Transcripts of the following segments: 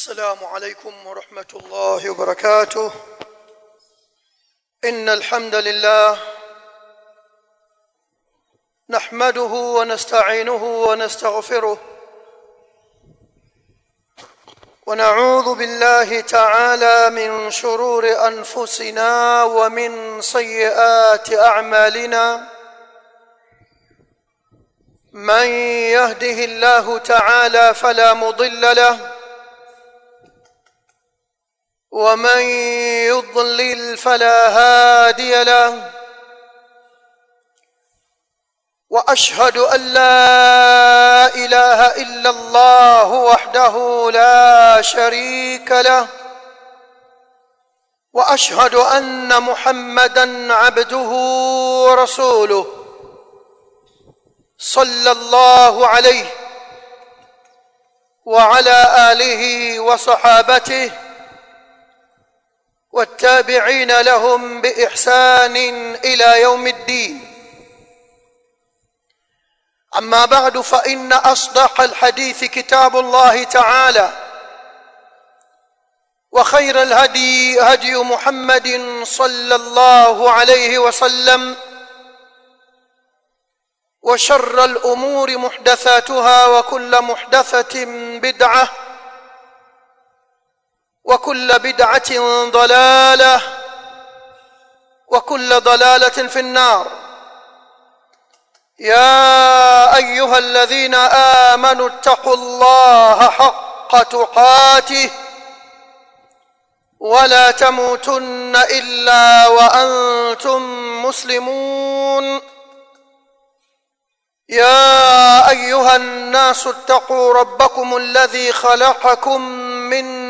السلام عليكم ورحمة الله وبركاته. إن الحمد لله نحمده ونستعينه ونستغفره ونعوذ بالله تعالى من شرور أنفسنا ومن سيئات أعمالنا. من يهده الله تعالى فلا مضل له ومن يضلل فلا هادي له وأشهد أن لا إله إلا الله وحده لا شريك له وأشهد أن محمدا عبده ورسوله صلى الله عليه وعلى آله وصحابته والتابعين لهم بإحسان إلى يوم الدين. أما بعد فإن أصدق الحديث كتاب الله تعالى وخير الهدي هدي محمد صلى الله عليه وسلم وشر الأمور محدثاتها وكل محدثة بدعة وكل بدعة ضلالة وكل ضلالة في النار. يا أيها الذين آمنوا اتقوا الله حق تقاته ولا تموتن إلا وأنتم مسلمون. يا أيها الناس اتقوا ربكم الذي خلقكم من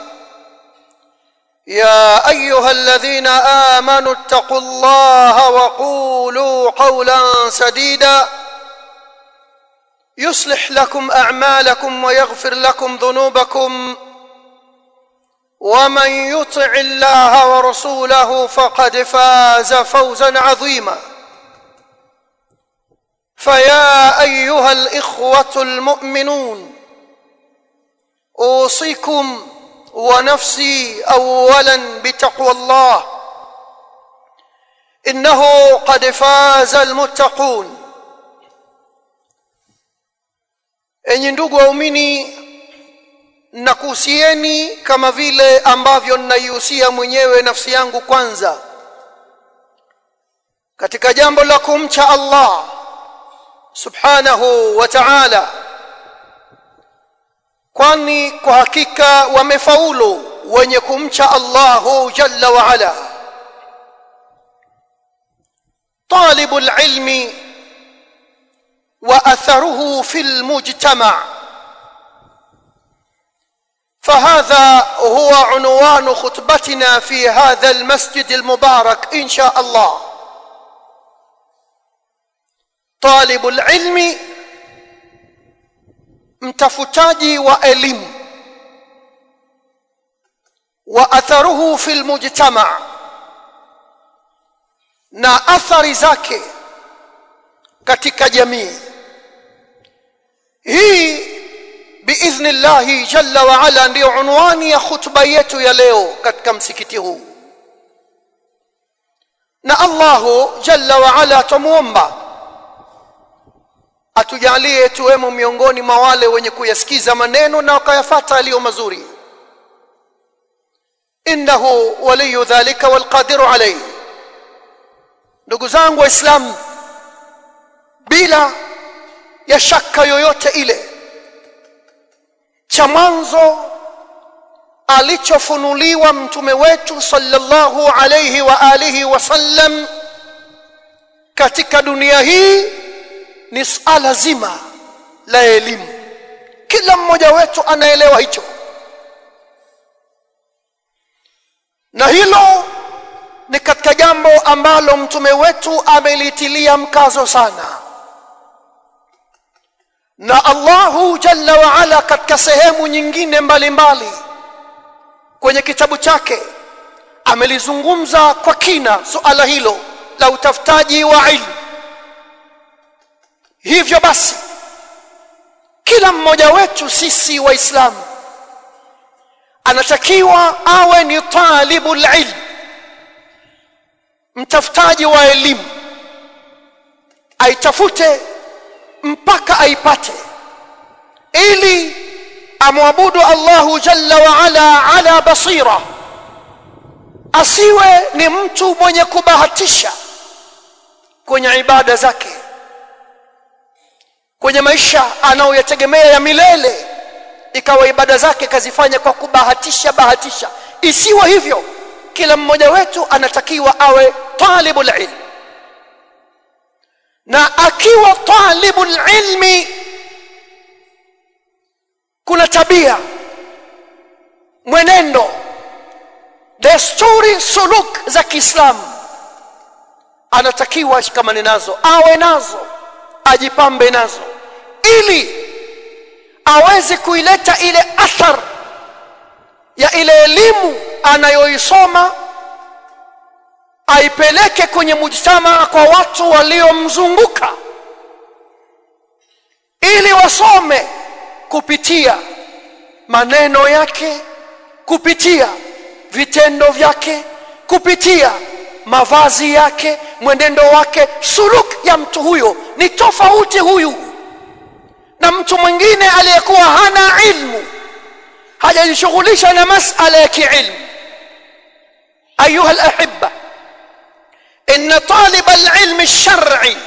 يا أيها الذين آمنوا اتقوا الله وقولوا قولا سديدا. يصلح لكم أعمالكم ويغفر لكم ذنوبكم. ومن يطع الله ورسوله فقد فاز فوزا عظيما. فيا أيها الإخوة المؤمنون أوصيكم ونفسي اولا بتقوى الله انه قد فاز المتقون enyi ndugu waumini nakuhusieni kama vile ambavyo ninaihusia mwenyewe nafsi yangu kwanza katika jambo la kumcha allah subhanahu wa ta'ala kwani kwa hakika wamefaulu wenye kumcha Allahu jalla wa ala. طالب العلم واثره في المجتمع فهذا هو عنوان خطبتنا في هذا المسجد المبارك ان شاء الله طالب العلم mtafutaji wa elimu wa atharuhu fil mujtama na athari zake katika jamii. Hii biidhnillahi jalla wa ala ndiyo unwani ya khutba yetu ya leo katika msikiti huu. Na Allahu jalla wa ala tumuomba atujalie tuwemo miongoni mwa wale wenye kuyasikiza maneno na wakayafata aliyo mazuri. Innahu waliyu dhalika walqadiru alayhi ndugu zangu waislamu bila ya shaka yoyote ile cha mwanzo alichofunuliwa mtume wetu sallallahu alayhi wa alihi wasallam katika dunia hii ni suala zima la elimu. Kila mmoja wetu anaelewa hicho. Na hilo ni katika jambo ambalo mtume wetu amelitilia mkazo sana. Na Allahu jalla wa ala katika sehemu nyingine mbalimbali mbali, kwenye kitabu chake amelizungumza kwa kina suala hilo la utafutaji wa ilmu hivyo basi kila mmoja wetu sisi waislamu anatakiwa awe ni talibul ilm mtafutaji wa elimu aitafute mpaka aipate ili amwabudu Allahu jalla wa ala ala basira. Asiwe ni mtu mwenye kubahatisha kwenye ibada zake kwenye maisha anaoyategemea ya milele ikawa ibada zake kazifanya kwa kubahatisha bahatisha. Isiwa hivyo kila mmoja wetu anatakiwa awe talibul ilm. Na akiwa talibul ilmi kuna tabia mwenendo desturi suluk za Kiislamu. Anatakiwa ashikamane nazo awe nazo ajipambe nazo ili aweze kuileta ile athar ya ile elimu anayoisoma aipeleke kwenye mujtamaa kwa watu waliomzunguka ili wasome kupitia maneno yake kupitia vitendo vyake kupitia mavazi yake mwenendo wake suluk ya mtu huyo. Ni tofauti huyu na mtu mwingine aliyekuwa hana ilmu hajajishughulisha na masala ya kiilmu. Ayuha alahibba inna talib alilmi alshar'i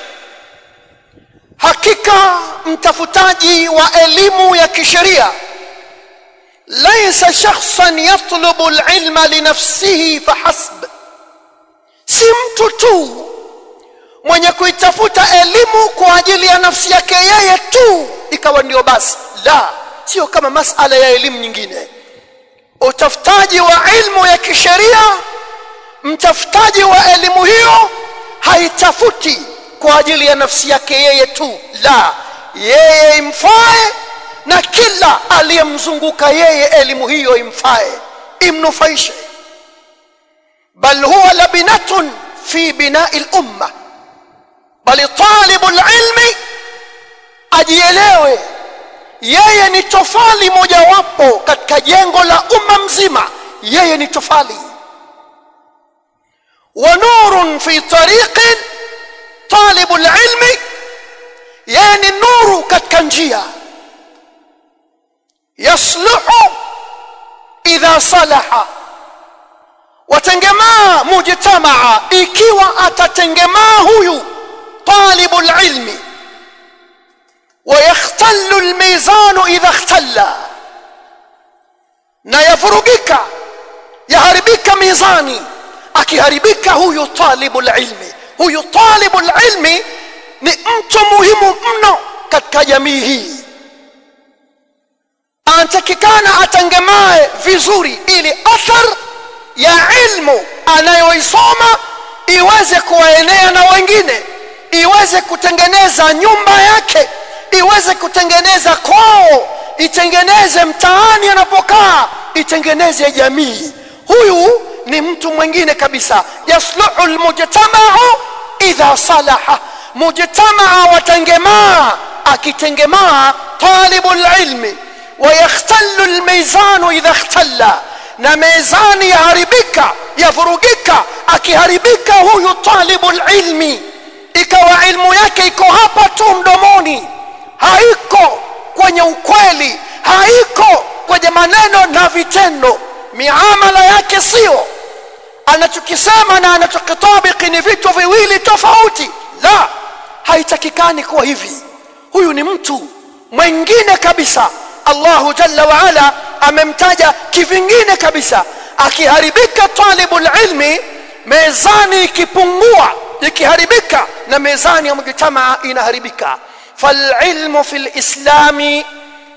hakika mtafutaji wa elimu ya kisheria laysa shakhsan yatlubu alilma linafsihi fahasb si mtu tu mwenye kuitafuta elimu kwa ajili ya nafsi yake yeye tu ikawa ndio basi. La sio kama masala ya elimu nyingine. Utafutaji wa ilmu ya kisheria mtafutaji wa elimu hiyo haitafuti kwa ajili ya nafsi yake yeye tu. La yeye imfae na kila aliyemzunguka yeye elimu hiyo imfae imnufaishe. Bal huwa labinatun fi binai lumma bali talibu lilmi ajielewe. Yeye ni tofali mojawapo katika jengo la umma mzima. Yeye ni tofali wa nurun fi tariqin talibul ilmi. Yeye ni nuru katika njia. Yasluhu idha salaha. Watengemaa mujtamaa. Ikiwa atatengemaa huyu talibul ilmi wayakhtallu almizanu idha ikhtalla na yafurugika yaharibika mizani akiharibika huyu talibu alilmi huyu talibu lilmi ni mtu muhimu mno katika jamii hii anatakikana atangamae vizuri ili athar ya ilmu anayoisoma iweze kuwaenea na wengine iweze kutengeneza nyumba yake iweze kutengeneza kwao itengeneze mtaani anapokaa itengeneze jamii huyu ni mtu mwingine kabisa yasluhu almujtama'u idha salaha mujtamaa watengemaa akitengemaa talibul ilmi ويختل الميزان إذا اختل na mezani yaharibika yavurugika akiharibika huyu talibul ilmi ikawa ilmu yake iko hapa tu mdomoni haiko kwenye ukweli haiko kwenye maneno na vitendo. Miamala yake sio. Anachokisema na anachokitabiki ni vitu viwili tofauti. La haitakikani kuwa hivi. Huyu ni mtu mwingine kabisa. Allahu jalla wa ala amemtaja kivingine kabisa. Akiharibika talibul ilmi mezani ikipungua. Ikiharibika na mezani ya mjtamaa inaharibika falilmu في islami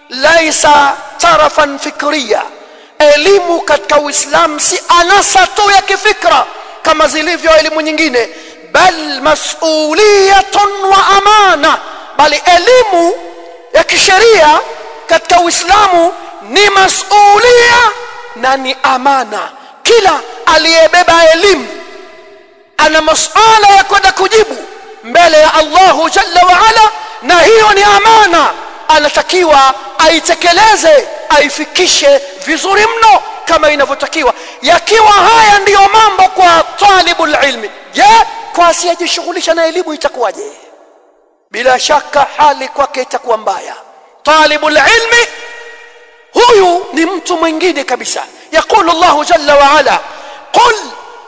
laisa tarafan فكريا. Elimu katika uislamu si anasa tu ya kifikra kama zilivyo elimu nyingine bal mas'uliyatun wa amana. Bali elimu ya kisheria katika Uislamu ni masulia na ni amana. Kila aliyebeba elimu ana masuala ya kwenda kujibu mbele ya Allahu jalla wa ala na hiyo ni amana. Anatakiwa aitekeleze aifikishe vizuri mno kama inavyotakiwa. Yakiwa haya ndiyo mambo kwa talibul ilmi je kwa asiyejishughulisha na elimu itakuwaje? Bila shaka hali kwake itakuwa mbaya. Talibul ilmi huyu ni mtu mwingine kabisa. Yaqulu Allahu jalla wa ala qul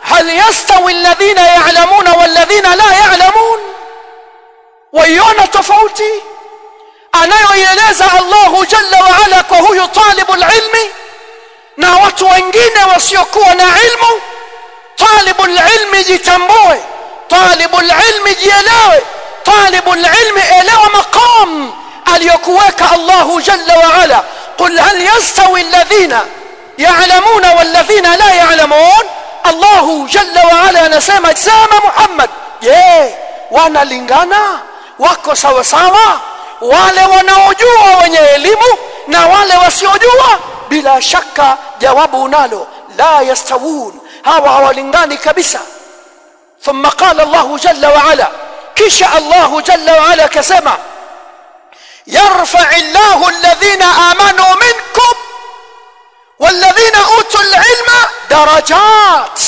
hal yastawi alladhina ya'lamuna walladhina la ya'lamun? ويونا tofauti anayoieleza Allahu jalla wa ala kwa huyu talibul ilmi na watu wengine wasiokuwa na ilmu talibul ilmi jitambue talibul ilmi jielewe talibul ilmi elewa maqam aliyokuweka Allahu jalla wa ala قل هل يستوي الذين يعلمون والذين لا يعلمون الله جل وعلا anasema sema Muhammad je wanalingana wako sawa sawa wale wanaojua wenye elimu na wale wasiojua bila shaka jawabu unalo la yastawun hawa hawalingani kabisa. ثم قال الله جل وعلا كش الله جل وعلا كسما يرفع الله الذين آمنوا منكم والذين أوتوا العلم درجات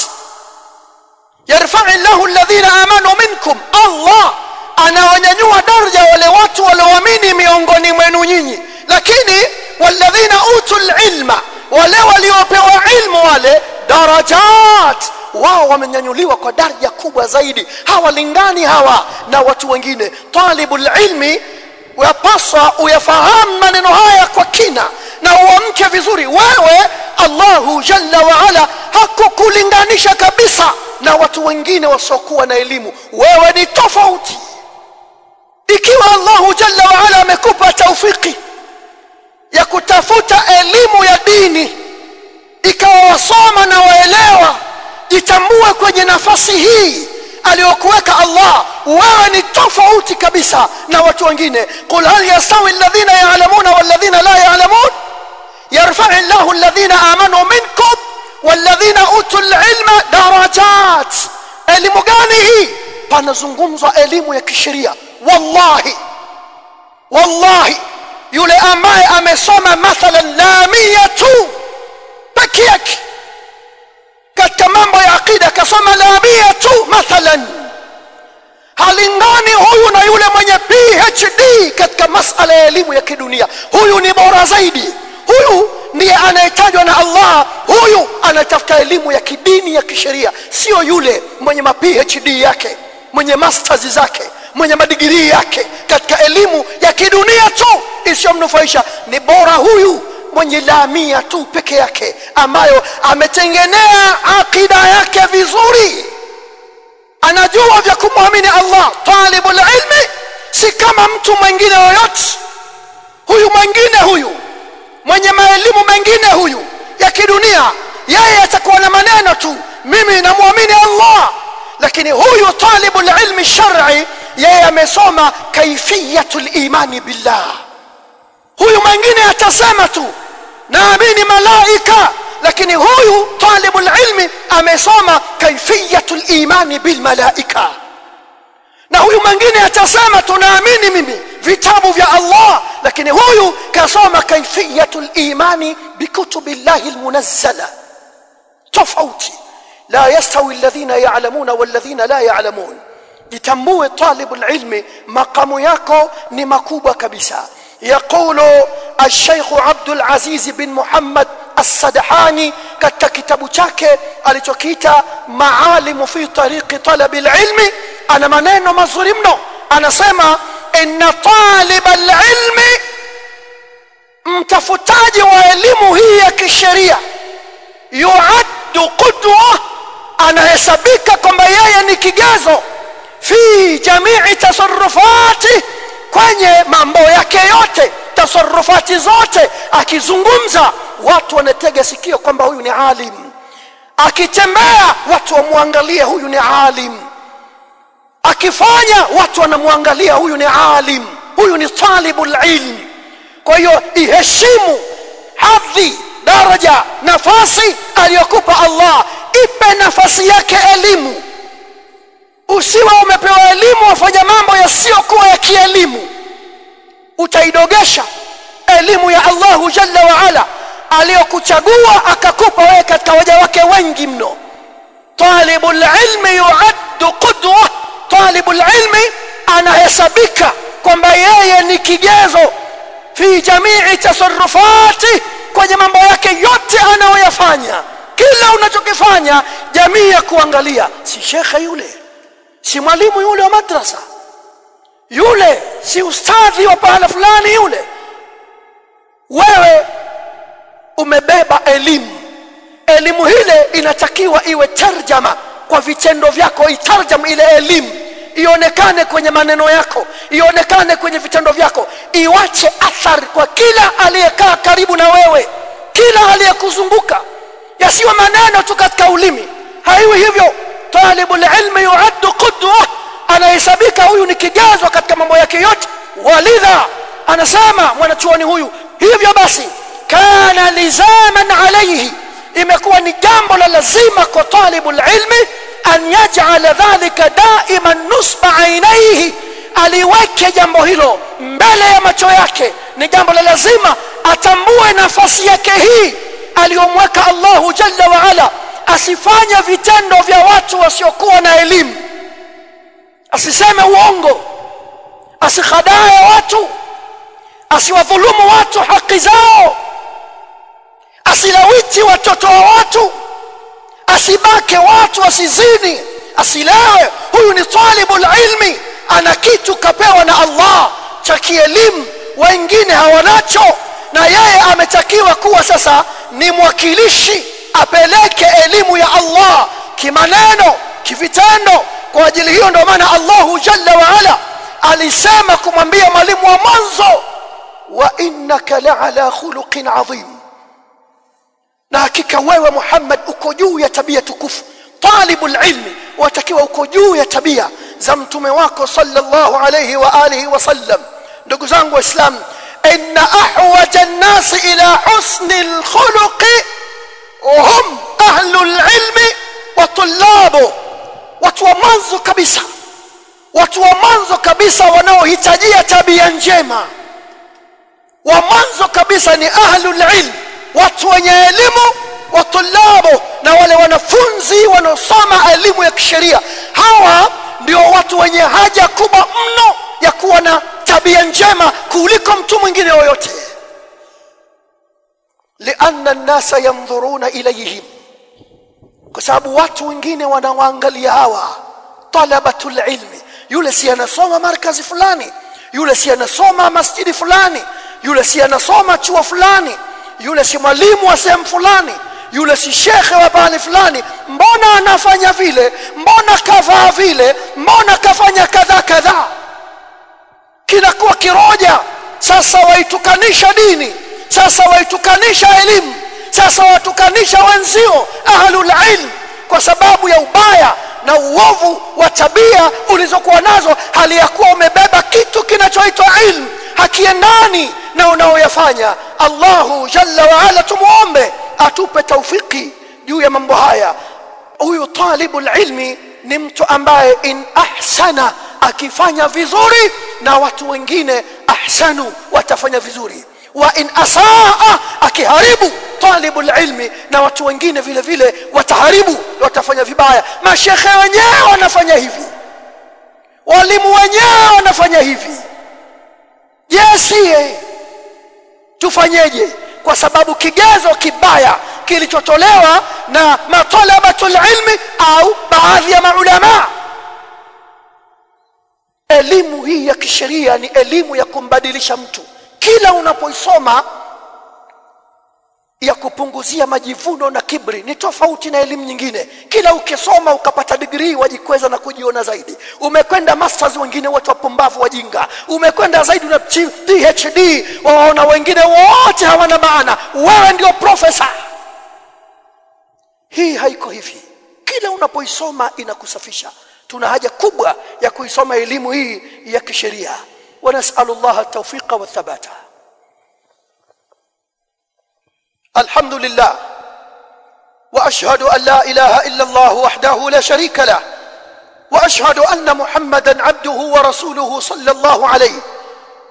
يرفع الله الذين آمنوا منكم الله anawanyanyua daraja wale watu walioamini miongoni mwenu nyinyi. Lakini walladhina utul ilma wale waliopewa ilmu wale darajat wao wamenyanyuliwa kwa daraja kubwa zaidi. Hawalingani hawa na watu wengine. Talibul ilmi yapaswa uyafahamu maneno haya kwa kina na uamke vizuri. Wewe Allahu jalla waala hakukulinganisha kabisa na watu wengine wasiokuwa na elimu. Wewe ni tofauti ikiwa Allahu jalla wa ala amekupa taufiki ya kutafuta elimu ya dini ikawa wasoma na waelewa jitambue kwenye nafasi hii aliyokuweka Allah wewe ni tofauti kabisa na watu wengine. Qul hal yastawi alladhina ya'lamuna walladhina la ya'lamun? Yarfa'u Allahu alladhina amanu minkum walladhina utul ilma darajat. Elimu gani hii? Panazungumzwa elimu ya kisheria wallahi. Wallahi. Yule ambaye amesoma mathalan lamia tu. Peke yake. Katika mambo ya aqida akasoma lamia tu mathalan. Halingani huyu na yule mwenye PhD katika masala ya elimu ya kidunia. Huyu ni bora zaidi. Huyu ndiye anayetajwa na Allah. Huyu anatafuta elimu ya kidini ya kisheria. Sio yule mwenye ma PhD yake mwenye masters zake mwenye madigirii yake katika elimu ya kidunia tu isiyomnufaisha. Ni bora huyu mwenye lamia tu peke yake ambayo ametengenea akida yake vizuri. Anajua vya kumwamini Allah. Talibul ilmi si kama mtu mwingine yoyote. Huyu mwingine huyu mwenye maelimu mengine huyu ya kidunia yeye atakuwa na maneno tu mimi namwamini Allah lakini huyu talibul ilmi shar'i yeye amesoma kaifiyatul imani billah. Huyu mwingine atasema tu naamini malaika. Lakini huyu talibul ilmi amesoma kaifiyatul imani bil malaika. Na huyu mwingine atasema tunaamini mimi vitabu vya Allah. Lakini huyu kasoma kaifiyatul imani bikutubillahi almunazzala. Tofauti لا يستوي الذين يعلمون والذين لا يعلمون. يتموه طالب العلم مقام yako ni makubwa يقول الشيخ عبد العزيز بن محمد السدحاني katika kitabu chake alichokiita معالم في طريق طلب العلم. ana maneno mazuri أنا سيما إن طالب العلم mtafutaji wa elimu hii ya kisheria yuaddu anahesabika kwamba yeye ni kigezo fi jamii tasarufati kwenye mambo yake yote tasarufati zote. Akizungumza watu wanatega sikio kwamba huyu ni alim. Akitembea watu wamwangalie huyu ni alim. Akifanya watu wanamwangalia huyu ni alim. Huyu ni talibul ilm. Kwa hiyo iheshimu hadhi daraja nafasi aliyokupa Allah ipe nafasi yake elimu. Usiwe umepewa elimu wafanya mambo yasiyokuwa ya kielimu. Utaidogesha elimu ya Allahu jalla wa ala aliyokuchagua akakupa wewe katika waja wake wengi mno. Talibul ilmi yuaddu qudwa talibul ilmi anahesabika kwamba yeye ni kigezo fi jamii tasarrufati kwenye mambo yake yote anayoyafanya kila unachokifanya jamii ya kuangalia si shekhe yule si mwalimu yule wa madrasa yule si ustadhi wa pahala fulani yule. Wewe umebeba elimu. Elimu ile inatakiwa iwe tarjama. Kwa vitendo vyako itarjam ile elimu. Ionekane kwenye maneno yako ionekane kwenye vitendo vyako. Iwache athari kwa kila aliyekaa karibu na wewe kila aliyekuzunguka yasiwe maneno tu katika ulimi. Haiwi hivyo. Talibul ilmi yuaddu qudwa. Anahesabika huyu ni kigezo katika mambo yake yote. Walidha anasema mwanachuoni huyu hivyo basi kana lizaman alayhi. Imekuwa ni jambo la lazima kwa talibul ilmi an yaj'ala dhalika daiman nusba ainaihi aliweke jambo hilo mbele ya macho yake. Ni jambo la lazima atambue nafasi yake hii aliyomweka Allahu jalla wa ala asifanye vitendo vya watu wasiokuwa na elimu. Asiseme uongo asikhadae watu asiwadhulumu watu haki zao asilawiti watoto wa watu asibake watu asizini asilewe. Huyu ni talibul ilmi ana kitu kapewa na Allah cha kielimu wengine hawanacho na yeye ametakiwa kuwa sasa ni mwakilishi apeleke elimu ya Allah kimaneno kivitendo. Kwa ajili hiyo ndio maana Allahu jalla wa ala alisema kumwambia mwalimu wa mwanzo wa innaka la'ala khuluqin adhim na hakika wewe Muhammad uko juu ya tabia tukufu. Talibul ilmi watakiwa uko juu ya tabia za mtume wako sallallahu alayhi wa alihi wasallam ndugu zangu waislamu ahwaja an-nas ila husni al-khuluqi hum ahlul ilmi wa tullabu watu wa mwanzo kabisa watu wa mwanzo kabisa wanaohitajia tabia njema wa mwanzo kabisa ni ahlul ilm watu wenye elimu watulabu na wale wanafunzi wanaosoma elimu ya kisheria hawa ndio watu wenye haja kubwa mno ya kuwa na tabia njema kuliko mtu mwingine yoyote. Lianna nnasa yandhuruna ilayhim. Kwa sababu watu wengine wanawaangalia hawa talabatul ilmi. Yule si anasoma markazi fulani yule si anasoma masjidi fulani yule si anasoma chuo fulani yule si mwalimu wa sehemu fulani yule si shekhe wa pale fulani. Mbona anafanya vile? Mbona kavaa vile? Mbona kafanya kadha kadha kinakuwa kiroja. Sasa waitukanisha dini sasa waitukanisha elimu sasa watukanisha wenzio ahlul ilm kwa sababu ya ubaya na uovu wa tabia ulizokuwa nazo hali ya kuwa umebeba kitu kinachoitwa ilmu hakiendani na unaoyafanya. Allahu jalla wa ala tumuombe atupe taufiki juu ya mambo haya. Huyu talibul ilmi ni mtu ambaye in ahsana akifanya vizuri na watu wengine ahsanu watafanya vizuri. Wa in asaa akiharibu talibul ilmi na watu wengine vile vile wataharibu watafanya vibaya. Mashehe wenyewe wanafanya hivi. Walimu wenyewe wanafanya hivi. Jesie tufanyeje? Kwa sababu kigezo kibaya kilichotolewa na matalabatul ilmi au baadhi ya maulama elimu hii ya kisheria ni elimu ya kumbadilisha mtu. Kila unapoisoma ya kupunguzia majivuno na kibri ni tofauti na elimu nyingine. Kila ukisoma ukapata degree wajikweza na kujiona zaidi. Umekwenda masters wengine watu wapumbavu wajinga. Umekwenda zaidi na PhD waona wengine wote hawana maana. Wewe ndio profesa hii haiko hivi. Kila unapoisoma inakusafisha tuna haja kubwa ya kuisoma elimu hii ya kisheria. ونسأل الله التوفيق والثبات الحمد لله واشهد ان لا اله الا الله وحده لا شريك له واشهد ان محمدا عبده ورسوله صلى الله عليه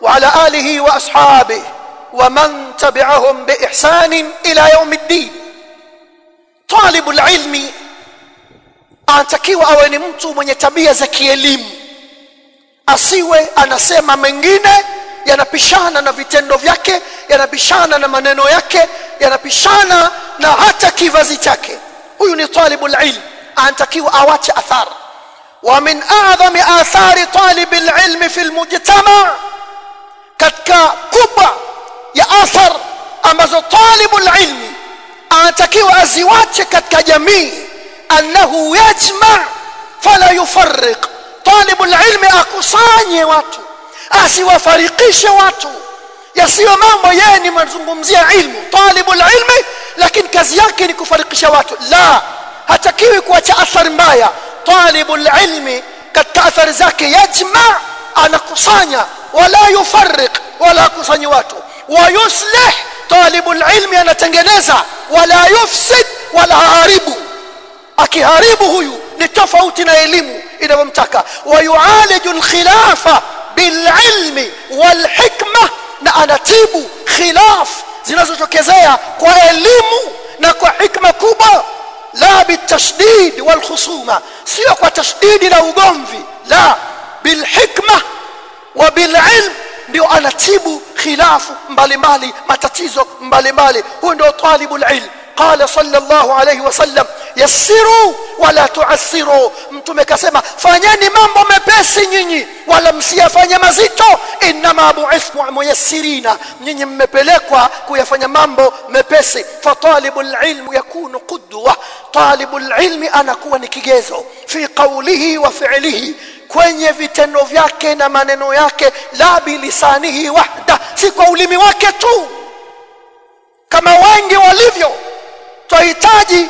وعلى اله واصحابه ومن تبعهم باحسان إلى يوم الدين طالب العلم anatakiwa awe ni mtu mwenye tabia za kielimu. Asiwe anasema mengine yanapishana na vitendo vyake yanapishana na maneno yake yanapishana na hata kivazi chake. Huyu ni talibul ilm. Anatakiwa awache athara wa min a'dhami athari talibil ilmi fil mujtama. Katika kubwa ya athar ambazo talibul ilmi anatakiwa aziwache katika jamii annahu yajma fala yufarriq. Talibul ilmi akusanye watu asiwafarikishe watu. Yasiyo mambo yeye ni mazungumzia ilmu talibul ilmi lakini kazi yake ni kufarikisha watu. La hatakiwi kuacha athari mbaya. Talibul ilmi katika athari zake yajma anakusanya. Wala yufarriq wala kusanyi watu. Wayuslih talibul ilmi anatengeneza. Wala yufsid wala haribu akiharibu huyu ni tofauti na elimu inavyomtaka. Wayualiju alkhilafa bililmi walhikma na anatibu khilaf zinazotokezea kwa elimu na kwa hikma kubwa. La bitashdid walkhusuma sio kwa tashdidi na ugomvi. La bilhikma wa bililm ndio anatibu khilafu mbalimbali matatizo mbalimbali. Huyo ndio talibul ilm قال صلى الله عليه وسلم yassiru wala tuassiru mtume kasema fanyeni mambo mepesi nyinyi wala msiyafanye mazito inma bu'ithmu muyassirina nyinyi mmepelekwa kuyafanya mambo mepesi fatalibul ilm yakunu qudwa talibul ilmi anakuwa ni kigezo fi qawlihi wa fi'lihi kwenye vitendo vyake na maneno yake la bilisanihi wahda si kwa ulimi wake tu kama wengi walivyo twahitaji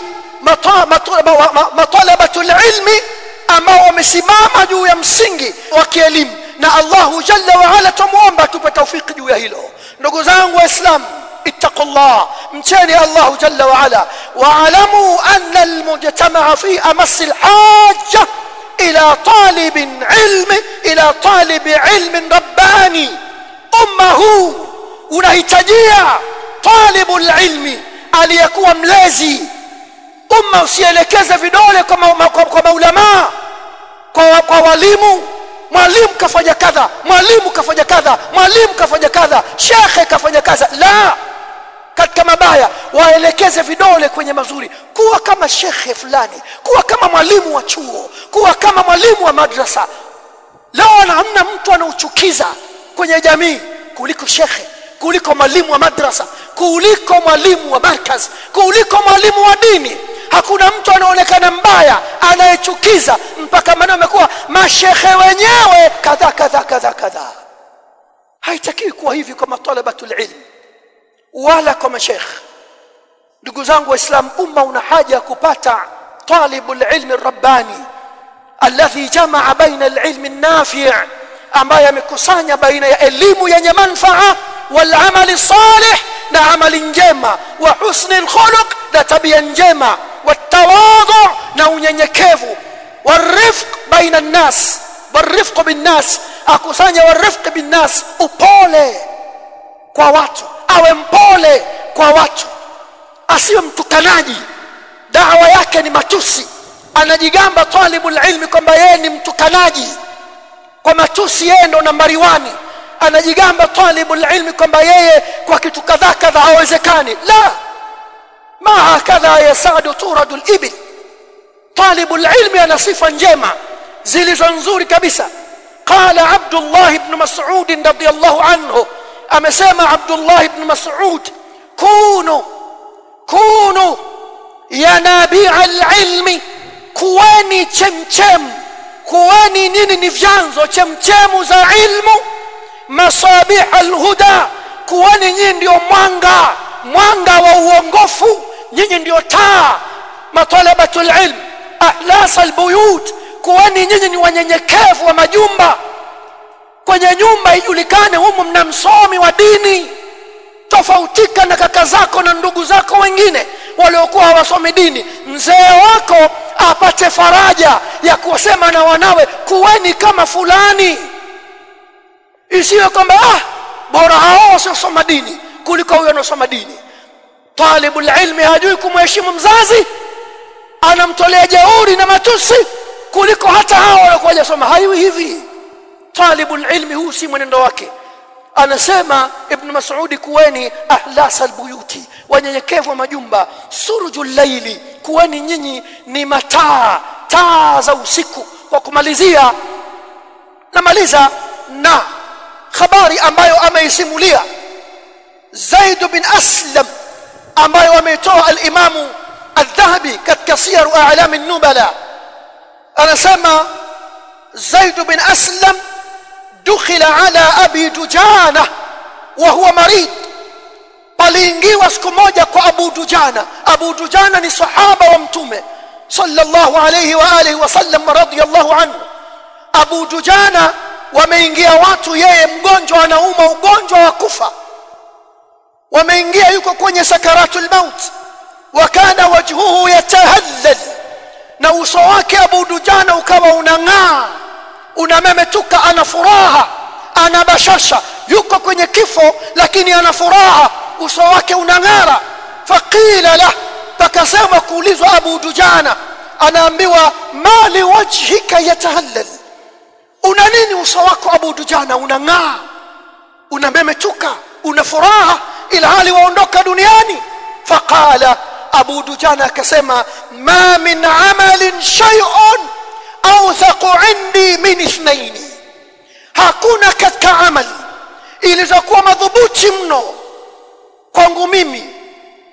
matalabatul ilmi ambao wamesimama juu ya msingi wa kielimu. Na Allahu jalla wa ala tumuomba tupe taufiki juu ya hilo. Ndugu zangu waislamu ittaqullah mcheni Allahu jalla wa ala. Waalamu anna almujtama'a fi amass alhaja ila talib ilmi ila talib ilmi rabbani. Umma huu unahitajia talibul ilmi aliyekuwa mlezi. Umma usielekeze vidole kwa, ma, kwa, kwa maulamaa kwa, kwa walimu. Mwalimu kafanya kadha mwalimu kafanya kadha mwalimu kafanya kadha shekhe kafanya kadha. La katika mabaya waelekeze vidole kwenye mazuri. Kuwa kama shekhe fulani kuwa kama mwalimu wa chuo kuwa kama mwalimu wa madrasa. Leo hamna mtu anauchukiza kwenye jamii kuliko shekhe kuliko mwalimu wa madrasa kuliko mwalimu wa markaz kuliko mwalimu wa dini. Hakuna mtu anaonekana mbaya anayechukiza mpaka maneno amekuwa mashekhe wenyewe kadha kadha kadha kadha. Haitakiwi kuwa hivi kwa matalabatul ilm wala kwa mashekh ndugu zangu waislam umma una haja ya kupata talibul ilmi rabbani alladhi jamaa baina alilmi nafi' ambaye amekusanya baina ya elimu yenye manfaa wal amali salih na amali njema wa husni alkhuluq na tabia njema والتواضع na unyenyekevu والرفق بين الناس والرفق بالناس akusanya والرفق بالناس upole kwa watu awe mpole kwa watu asiwe mtukanaji dawa yake ni matusi anajigamba talibul ilmi kwamba yeye ni mtukanaji kwa matusi yeye ndo nambari wani anajigamba talibu ilmi kwamba yeye kwa kitu kadhaa kadhaa hawezekani. La! Ma hakadha yasadu turadu ibil. Talibu ilmi ana sifa njema zilizo nzuri kabisa. Qala abdullah ibn mas'ud radiyallahu anhu amesema abdullah ibn mas'ud kunu kunu yanabi'al ilmi kuweni chemchem kuweni nini ni vyanzo chemchemu za ilmu masabih alhuda. Kuweni nyinyi ndio mwanga. Mwanga wa uongofu. Nyinyi ndio taa. Matalabatul ilm. Ahlas albuyut. Kuweni nyinyi ni wanyenyekevu wa majumba. Kwenye nyumba ijulikane humu mna msomi wa dini. Tofautika na kaka zako na ndugu zako wengine waliokuwa hawasomi dini. Mzee wako apate faraja ya kusema na wanawe kuweni kama fulani isiwe kwamba ah bora hao wasiosoma dini kuliko huyo anaosoma dini talibul ilmi hajui kumheshimu mzazi anamtolea jeuri na matusi kuliko hata hao waliokuwa wajasoma haiwi hivi. Talibul ilmi huu si mwenendo wake. Anasema ibn mas'udi kuweni ahlas albuyuti wanyenyekevu wa majumba. Surujul laili kuweni nyinyi ni mataa taa za usiku kwa kumalizia namaliza na habari ambayo ameisimulia Zaid bin Aslam ambayo ameitoa al-Imamu الذهبي katika siyaru a'lam an-nubala anasema Zaid bin Aslam dukhila ala abi Dujana wa huwa marid paliingiwa siku moja kwa Abu Dujana Abu Dujana ni sahaba wa mtume sallallahu alayhi wa alihi wasallam radiyallahu anhu Abu Dujana wameingia watu yeye mgonjwa anauma ugonjwa wa kufa. Wameingia yuko kwenye sakaratul maut. Wakana wajhuhu yatahallal. Na uso wake Abu Dujana ukawa unang'aa. Unamemetuka ana furaha ana bashasha. Yuko kwenye kifo lakini ana furaha. Uso wake unang'ara. Faqila lah pakasema kuulizwa Abu Dujana anaambiwa mali wajhika yatahallal una nini uso wako Abu Dujana unang'aa unamemetuka una furaha ila hali waondoka duniani. Faqala Abu Dujana akasema ma min amalin shay'un awthaqu indi min ithnain hakuna katika amali ilizokuwa madhubuti mno kwangu mimi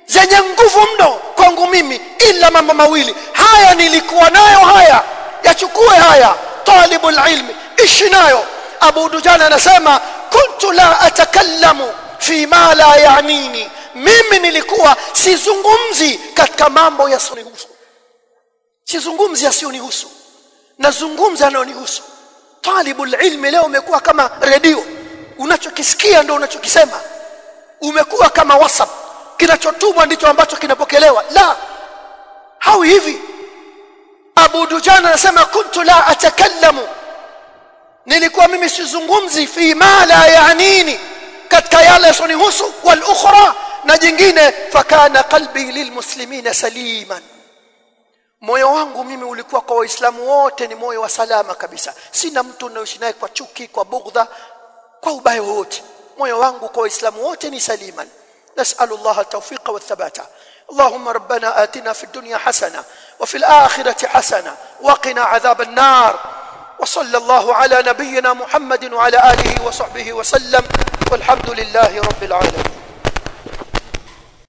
zenye nguvu mno kwangu mimi ila mambo mawili. Haya nilikuwa nayo haya yachukue haya talibul ilmi ishi nayo. Abu Dujana anasema kuntu la atakallamu fi ma la yanini mimi nilikuwa sizungumzi katika mambo yasiyonihusu. Sizungumzi yasiyonihusu. Nazungumza yanayonihusu. Talibul ilmi leo umekuwa kama redio. Unachokisikia ndio unachokisema. Umekuwa kama whatsapp. Kinachotumwa ndicho ambacho kinapokelewa. La hau hivi Abu Dujan anasema kuntu la atakallamu. Nilikuwa mimi sizungumzi fi ma la yaanini katika yale yasonihusu wal ukhra na jingine fakana qalbi lilmuslimina saliman. Moyo wangu mimi ulikuwa kwa waislamu wote ni moyo wa salama kabisa. Sina mtu ninayoishi naye kwa chuki kwa bughdha kwa ubaya wote moyo wangu kwa waislamu wote ni saliman. Nasallu Allah tawfiqa wa thabata. اللهم ربنا آتنا في الدنيا حسنة وفي الآخرة حسنة وقنا عذاب النار وصلى الله على نبينا محمد وعلى آله وصحبه وسلم والحمد لله رب العالمين